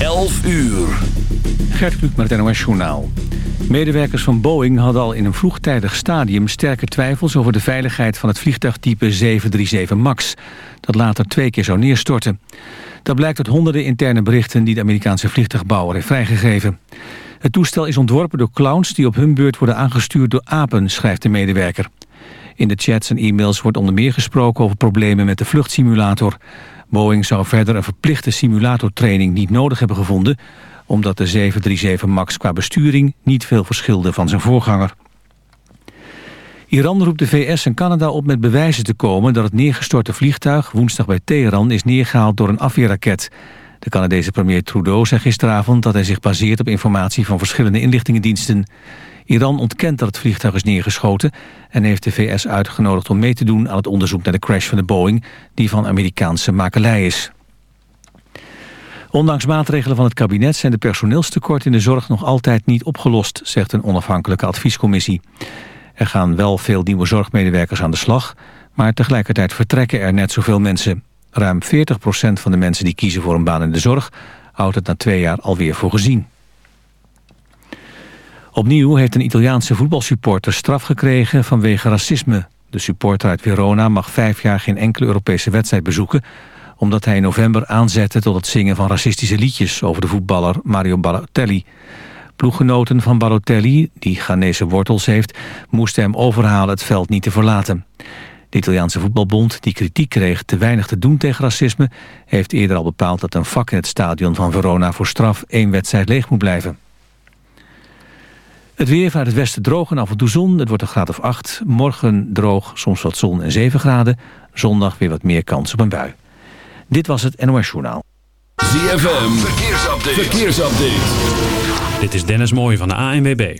11 uur. Gert Kluk met het NOS Journaal. Medewerkers van Boeing hadden al in een vroegtijdig stadium... sterke twijfels over de veiligheid van het vliegtuigtype 737 MAX... dat later twee keer zou neerstorten. Dat blijkt uit honderden interne berichten... die de Amerikaanse vliegtuigbouwer heeft vrijgegeven. Het toestel is ontworpen door clowns... die op hun beurt worden aangestuurd door apen, schrijft de medewerker. In de chats en e-mails wordt onder meer gesproken over problemen met de vluchtsimulator... Boeing zou verder een verplichte simulatortraining niet nodig hebben gevonden... omdat de 737 MAX qua besturing niet veel verschilde van zijn voorganger. Iran roept de VS en Canada op met bewijzen te komen... dat het neergestorte vliegtuig woensdag bij Teheran is neergehaald door een afweerraket. De Canadese premier Trudeau zei gisteravond dat hij zich baseert op informatie van verschillende inlichtingendiensten. Iran ontkent dat het vliegtuig is neergeschoten... en heeft de VS uitgenodigd om mee te doen aan het onderzoek naar de crash van de Boeing... die van Amerikaanse makelij is. Ondanks maatregelen van het kabinet zijn de personeelstekorten in de zorg nog altijd niet opgelost, zegt een onafhankelijke adviescommissie. Er gaan wel veel nieuwe zorgmedewerkers aan de slag, maar tegelijkertijd vertrekken er net zoveel mensen. Ruim 40% van de mensen die kiezen voor een baan in de zorg houdt het na twee jaar alweer voor gezien. Opnieuw heeft een Italiaanse voetbalsupporter straf gekregen vanwege racisme. De supporter uit Verona mag vijf jaar geen enkele Europese wedstrijd bezoeken... omdat hij in november aanzette tot het zingen van racistische liedjes... over de voetballer Mario Balotelli. Ploeggenoten van Balotelli, die Ghanese wortels heeft... moesten hem overhalen het veld niet te verlaten. De Italiaanse voetbalbond, die kritiek kreeg te weinig te doen tegen racisme... heeft eerder al bepaald dat een vak in het stadion van Verona voor straf één wedstrijd leeg moet blijven. Het weer vanuit het westen droog en af en toe zon. Het wordt een graad of 8. Morgen droog, soms wat zon en 7 graden. Zondag weer wat meer kans op een bui. Dit was het NOS Journaal. ZFM, verkeersupdate. verkeersupdate. Dit is Dennis Mooij van de ANWB.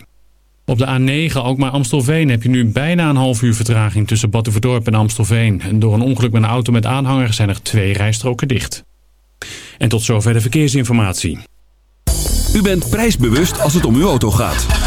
Op de A9 ook maar Amstelveen heb je nu bijna een half uur vertraging tussen Batuverdorp en Amstelveen. En door een ongeluk met een auto met aanhanger zijn er twee rijstroken dicht. En tot zover de verkeersinformatie. U bent prijsbewust als het om uw auto gaat.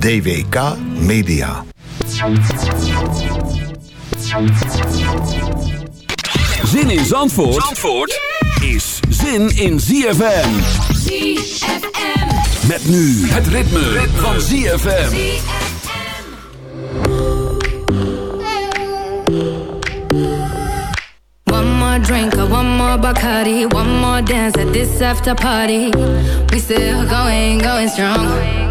DWK Media. Zin in Zandvoort, Zandvoort is zin in ZFM. ZFM. Met nu het ritme, van ZFM. One more drink one more Bacardi, one more dance at this after party. We still going, going strong.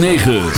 9.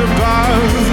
above.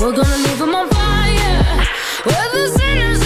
We're gonna leave them on fire. We're the sinners.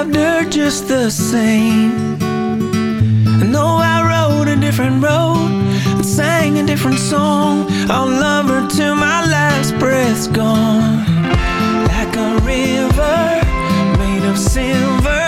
Abner just the same. And though I rode a different road and sang a different song, I'll love her till my last breath's gone. Like a river made of silver.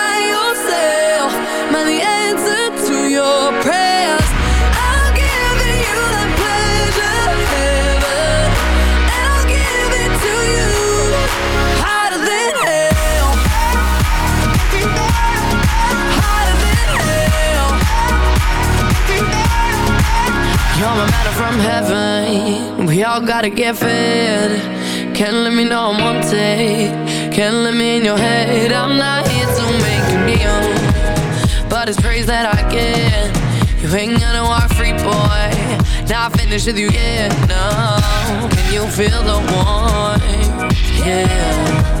from heaven. We all gotta get fed. Can't let me know I'm on wanted. Can't let me in your head. I'm not here to make you kneel. But it's praise that I get. You ain't gonna walk free, boy. Not finished with you yet, no. Can you feel the warmth? Yeah.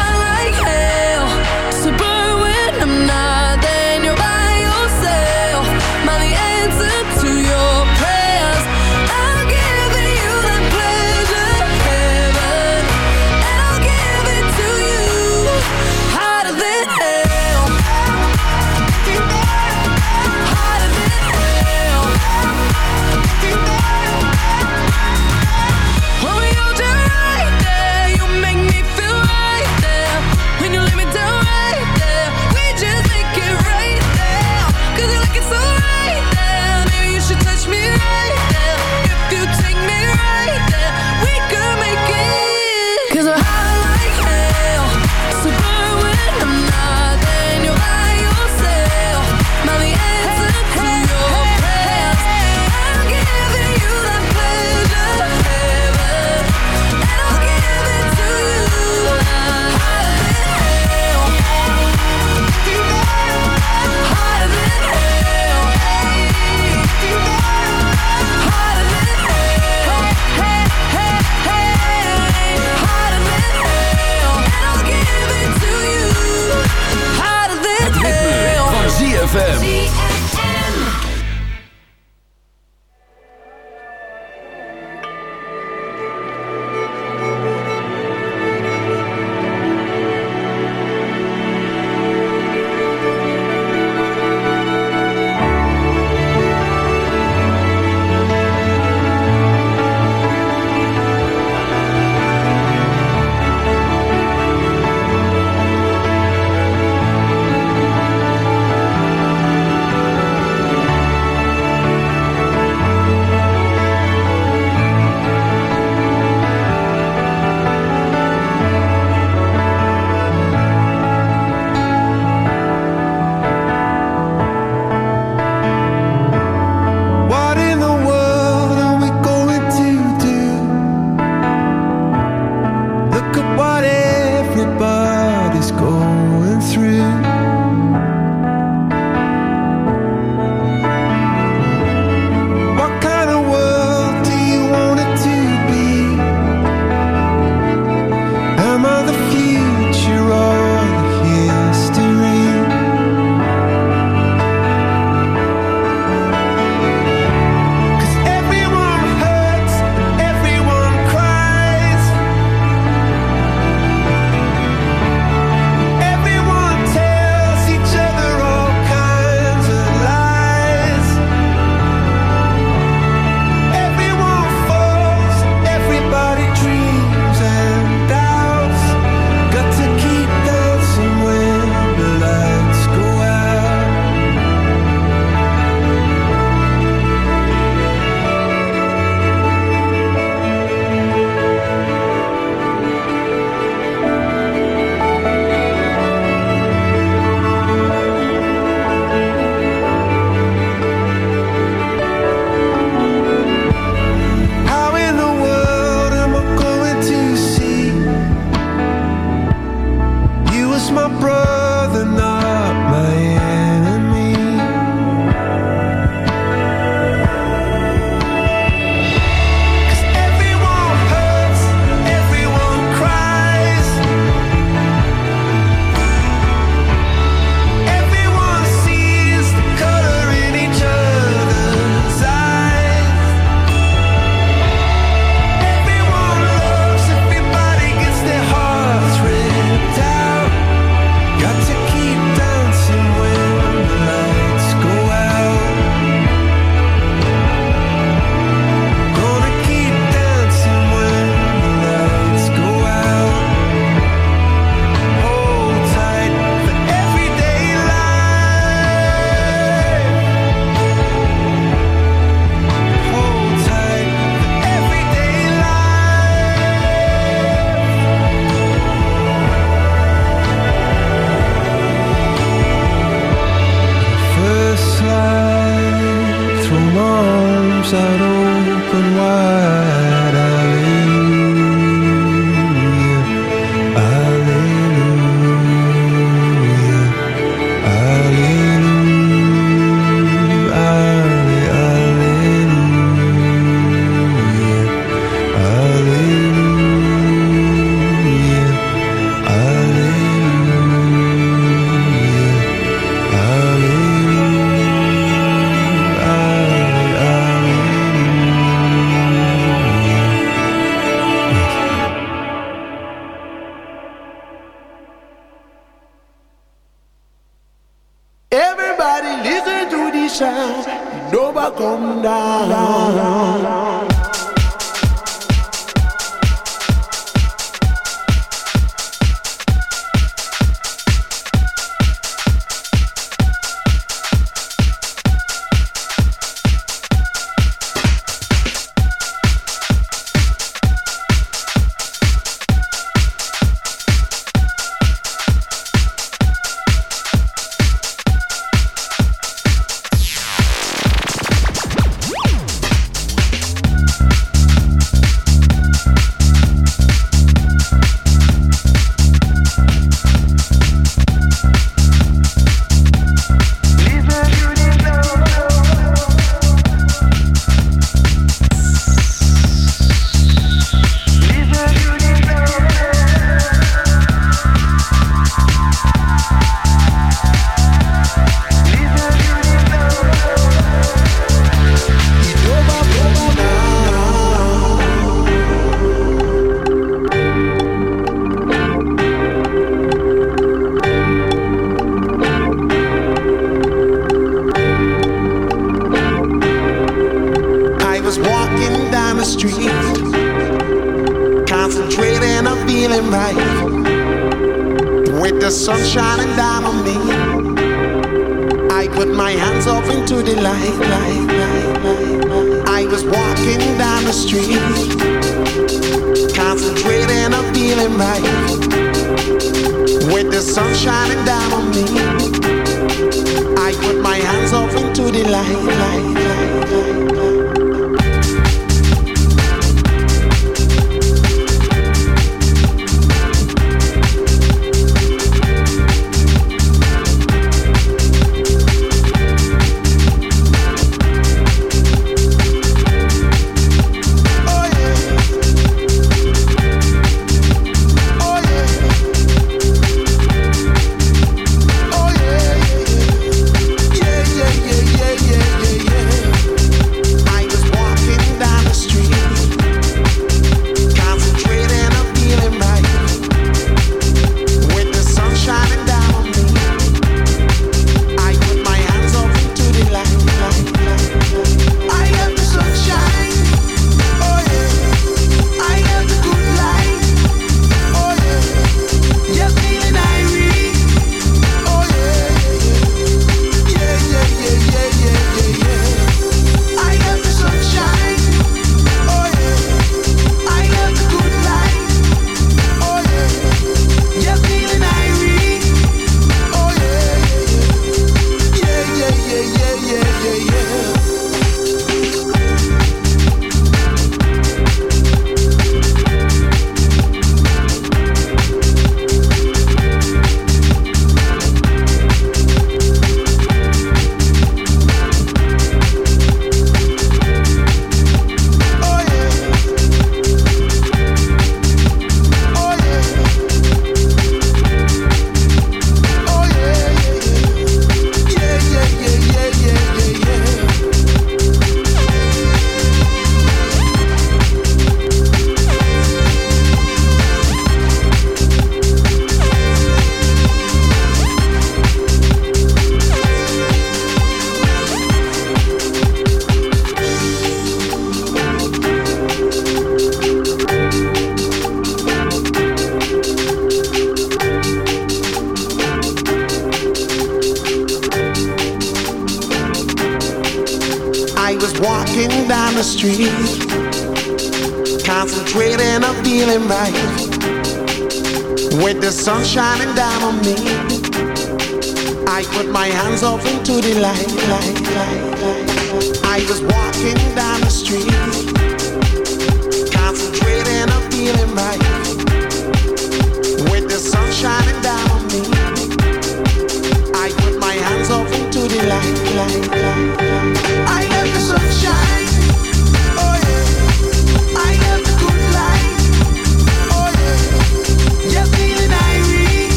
like it's alright. the future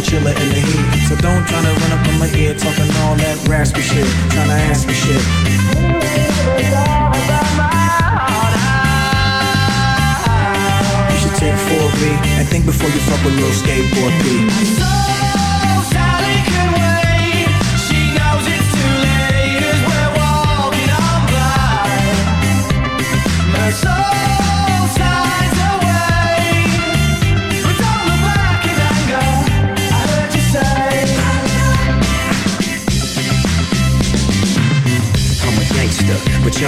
chiller in the heat. So don't try to run up on my ear talking all that raspy shit. Tryna ask me shit. You should take 4B and think before you fuck with little skateboard P.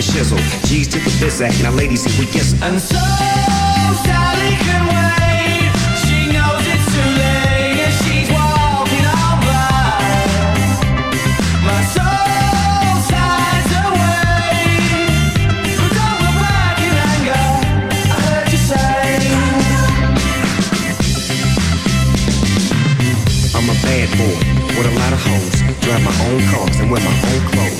the shizzle. G's to the biz act, now ladies, see we kiss. And so Sally can wait. She knows it's too late and she's walking on by. My soul sighs away. But don't look back in anger. I heard you say. I'm a bad boy with a lot of hoes. Drive my own cars and wear my own clothes.